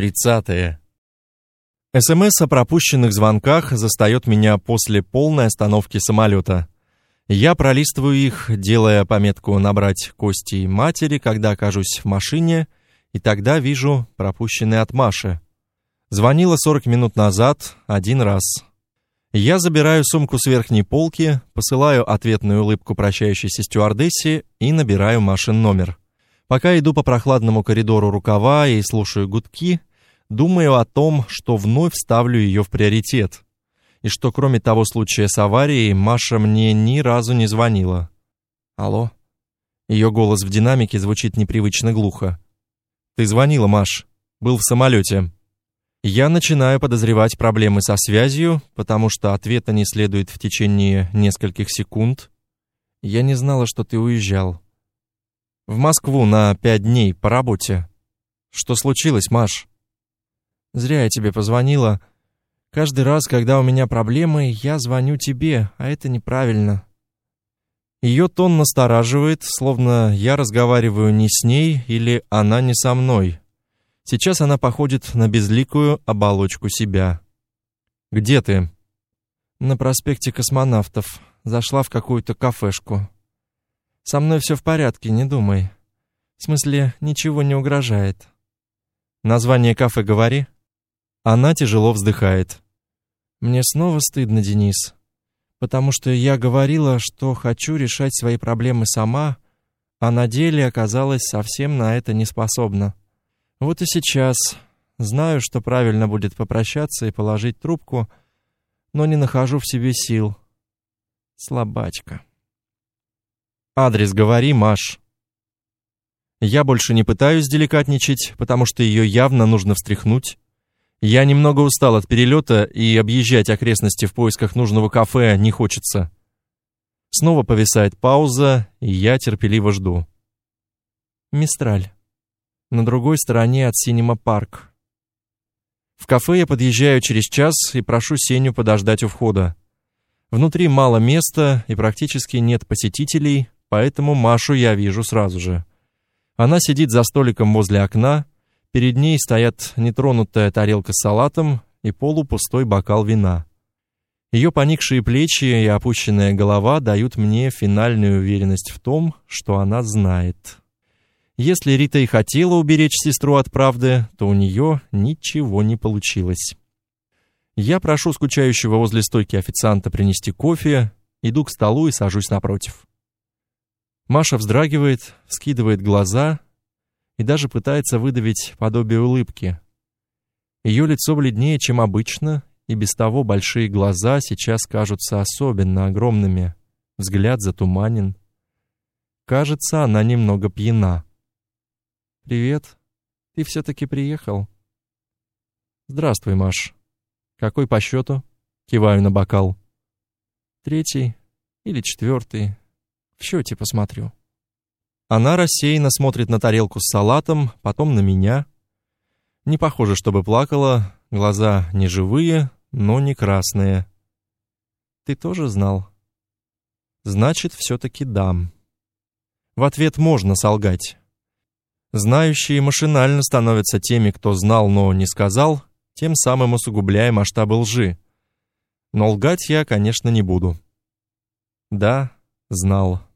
30. СМС о пропущенных звонках застает меня после полной остановки самолета. Я пролистываю их, делая пометку «Набрать кости матери», когда окажусь в машине, и тогда вижу пропущенный от Маши. Звонила 40 минут назад, один раз. Я забираю сумку с верхней полки, посылаю ответную улыбку прощающейся стюардессе и набираю Машин номер. Пока иду по прохладному коридору рукава и слушаю гудки, думаю о том, что вновь ставлю ее в приоритет. И что кроме того случая с аварией, Маша мне ни разу не звонила. Алло. Ее голос в динамике звучит непривычно глухо. Ты звонила, Маш. Был в самолете. Я начинаю подозревать проблемы со связью, потому что ответа не следует в течение нескольких секунд. Я не знала, что ты уезжал. В Москву на пять дней по работе. Что случилось, Маш? Зря я тебе позвонила. Каждый раз, когда у меня проблемы, я звоню тебе, а это неправильно. Ее тон настораживает, словно я разговариваю не с ней или она не со мной. Сейчас она походит на безликую оболочку себя. Где ты? На проспекте Космонавтов. Зашла в какую-то кафешку. Со мной все в порядке, не думай. В смысле, ничего не угрожает. Название кафе говори. Она тяжело вздыхает. Мне снова стыдно, Денис, потому что я говорила, что хочу решать свои проблемы сама, а на деле оказалась совсем на это не способна. Вот и сейчас знаю, что правильно будет попрощаться и положить трубку, но не нахожу в себе сил. Слабачка. Адрес говори, Маш. Я больше не пытаюсь деликатничать, потому что ее явно нужно встряхнуть. Я немного устал от перелета, и объезжать окрестности в поисках нужного кафе не хочется. Снова повисает пауза, и я терпеливо жду. Мистраль. На другой стороне от Синема Парк. В кафе я подъезжаю через час и прошу Сеню подождать у входа. Внутри мало места и практически нет посетителей, поэтому Машу я вижу сразу же. Она сидит за столиком возле окна, перед ней стоят нетронутая тарелка с салатом и полупустой бокал вина. Ее поникшие плечи и опущенная голова дают мне финальную уверенность в том, что она знает. Если Рита и хотела уберечь сестру от правды, то у нее ничего не получилось. Я прошу скучающего возле стойки официанта принести кофе, иду к столу и сажусь напротив. Маша вздрагивает, скидывает глаза и даже пытается выдавить подобие улыбки. Ее лицо бледнее, чем обычно, и без того большие глаза сейчас кажутся особенно огромными. Взгляд затуманен. Кажется, она немного пьяна. Привет. Ты все таки приехал? Здравствуй, Маш. Какой по счету? Киваю на бокал. Третий или четвертый, в счете посмотрю. Она рассеянно смотрит на тарелку с салатом, потом на меня. Не похоже, чтобы плакала, глаза не живые, но не красные. Ты тоже знал? Значит, все таки дам. В ответ можно солгать. Знающие машинально становятся теми, кто знал, но не сказал, тем самым усугубляя масштабы лжи. Но лгать я, конечно, не буду. Да, знал.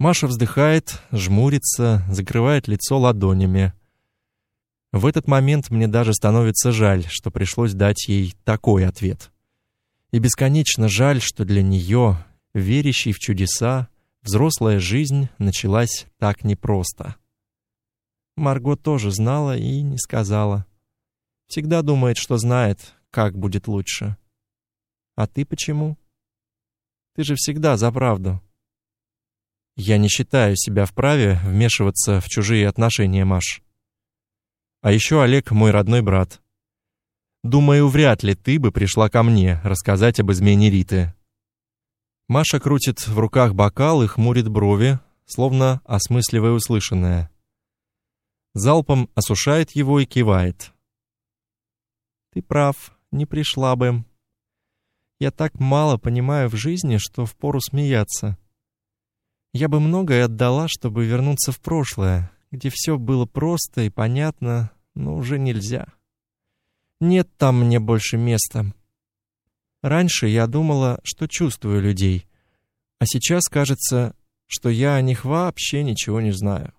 Маша вздыхает, жмурится, закрывает лицо ладонями. В этот момент мне даже становится жаль, что пришлось дать ей такой ответ. И бесконечно жаль, что для нее, верящей в чудеса, взрослая жизнь началась так непросто. Марго тоже знала и не сказала. Всегда думает, что знает, как будет лучше. А ты почему? Ты же всегда за правду. Я не считаю себя вправе вмешиваться в чужие отношения, Маш. А еще Олег мой родной брат. Думаю, вряд ли ты бы пришла ко мне рассказать об измене Риты. Маша крутит в руках бокал и хмурит брови, словно осмысливая услышанное. Залпом осушает его и кивает. Ты прав, не пришла бы. Я так мало понимаю в жизни, что впору смеяться. Я бы многое отдала, чтобы вернуться в прошлое, где все было просто и понятно, но уже нельзя. Нет там мне больше места. Раньше я думала, что чувствую людей, а сейчас кажется, что я о них вообще ничего не знаю.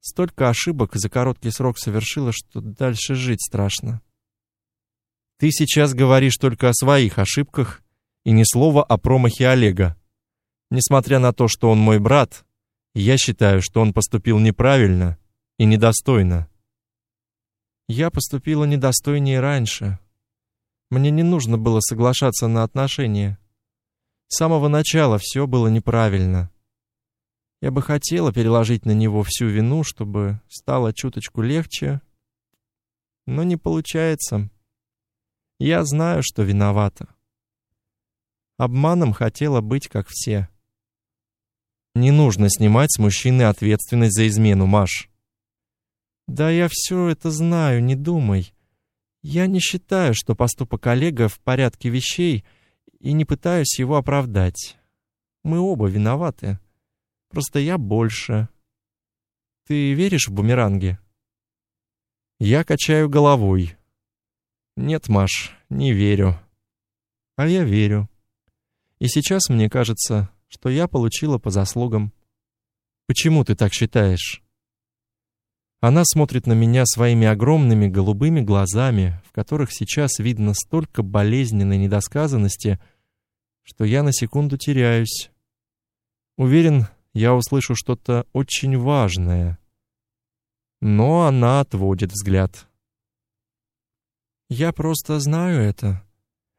Столько ошибок за короткий срок совершила, что дальше жить страшно. Ты сейчас говоришь только о своих ошибках и ни слова о промахе Олега. Несмотря на то, что он мой брат, я считаю, что он поступил неправильно и недостойно. Я поступила недостойнее раньше. Мне не нужно было соглашаться на отношения. С самого начала все было неправильно. Я бы хотела переложить на него всю вину, чтобы стало чуточку легче, но не получается. Я знаю, что виновата. Обманом хотела быть как все. Не нужно снимать с мужчины ответственность за измену, Маш. Да я все это знаю, не думай. Я не считаю, что поступок Олега в порядке вещей, и не пытаюсь его оправдать. Мы оба виноваты. Просто я больше. Ты веришь в бумеранги? Я качаю головой. Нет, Маш, не верю. А я верю. И сейчас мне кажется, что я получила по заслугам. Почему ты так считаешь? Она смотрит на меня своими огромными голубыми глазами, в которых сейчас видно столько болезненной недосказанности, что я на секунду теряюсь. Уверен, я услышу что-то очень важное. Но она отводит взгляд. Я просто знаю это.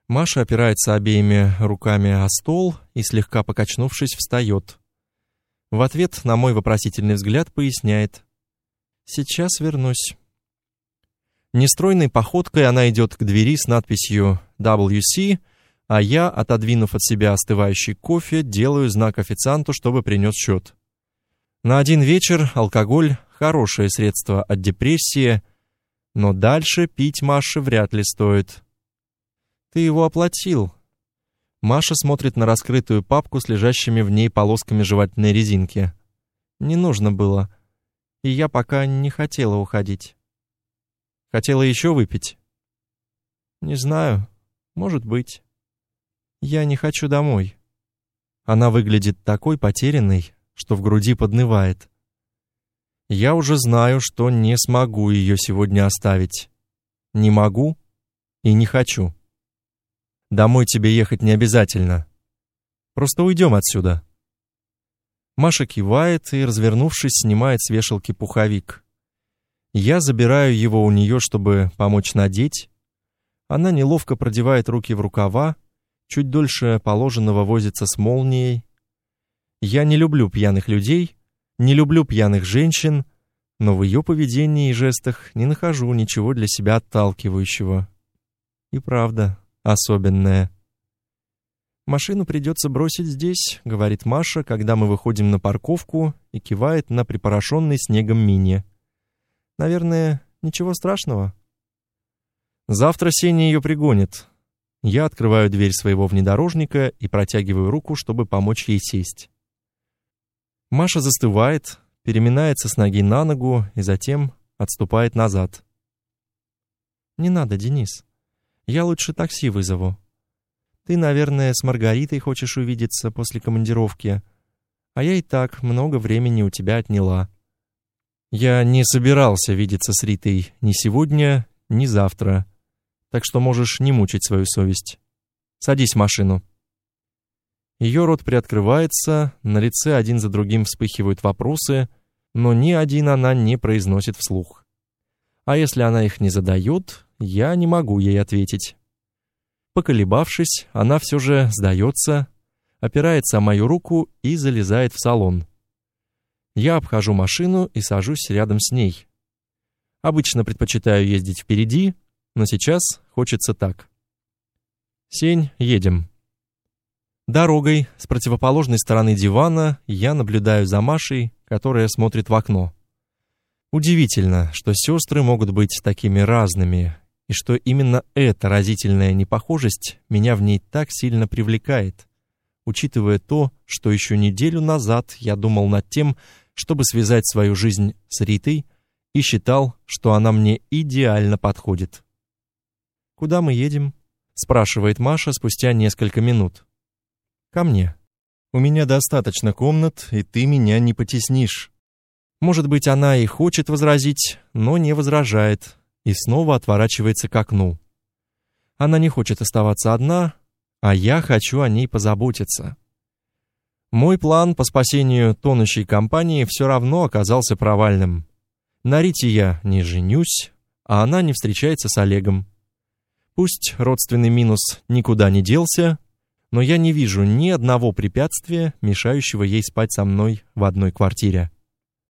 Маша опирается обеими руками о стол и слегка покачнувшись встает. В ответ на мой вопросительный взгляд поясняет: Сейчас вернусь. Нестройной походкой она идет к двери с надписью WC, а я, отодвинув от себя остывающий кофе, делаю знак официанту, чтобы принес счет. На один вечер алкоголь хорошее средство от депрессии, но дальше пить Маше вряд ли стоит. Ты его оплатил. Маша смотрит на раскрытую папку с лежащими в ней полосками жевательной резинки. Не нужно было и я пока не хотела уходить. Хотела еще выпить? Не знаю, может быть. Я не хочу домой. Она выглядит такой потерянной, что в груди поднывает. Я уже знаю, что не смогу ее сегодня оставить. Не могу и не хочу. Домой тебе ехать не обязательно. Просто уйдем отсюда. Маша кивает и, развернувшись, снимает с вешалки пуховик. Я забираю его у нее, чтобы помочь надеть. Она неловко продевает руки в рукава, чуть дольше положенного возится с молнией. Я не люблю пьяных людей, не люблю пьяных женщин, но в ее поведении и жестах не нахожу ничего для себя отталкивающего. И правда, особенное. Машину придется бросить здесь, говорит Маша, когда мы выходим на парковку и кивает на припорошенный снегом мини. Наверное, ничего страшного. Завтра Сеня ее пригонит. Я открываю дверь своего внедорожника и протягиваю руку, чтобы помочь ей сесть. Маша застывает, переминается с ноги на ногу и затем отступает назад. Не надо, Денис. Я лучше такси вызову. Ты, наверное, с Маргаритой хочешь увидеться после командировки, а я и так много времени у тебя отняла. Я не собирался видеться с Ритой ни сегодня, ни завтра. Так что можешь не мучить свою совесть. Садись в машину. Ее рот приоткрывается, на лице один за другим вспыхивают вопросы, но ни один она не произносит вслух. А если она их не задает, я не могу ей ответить. Поколебавшись, она все же сдается, опирается о мою руку и залезает в салон. Я обхожу машину и сажусь рядом с ней. Обычно предпочитаю ездить впереди, но сейчас хочется так. Сень, едем. Дорогой с противоположной стороны дивана я наблюдаю за Машей, которая смотрит в окно. Удивительно, что сестры могут быть такими разными и что именно эта разительная непохожесть меня в ней так сильно привлекает, учитывая то, что еще неделю назад я думал над тем, чтобы связать свою жизнь с Ритой и считал, что она мне идеально подходит. Куда мы едем? спрашивает Маша спустя несколько минут. Ко мне. У меня достаточно комнат, и ты меня не потеснишь. Может быть, она и хочет возразить, но не возражает и снова отворачивается к окну. Она не хочет оставаться одна, а я хочу о ней позаботиться. Мой план по спасению тонущей компании все равно оказался провальным. На Рите я не женюсь, а она не встречается с Олегом. Пусть родственный минус никуда не делся, но я не вижу ни одного препятствия, мешающего ей спать со мной в одной квартире.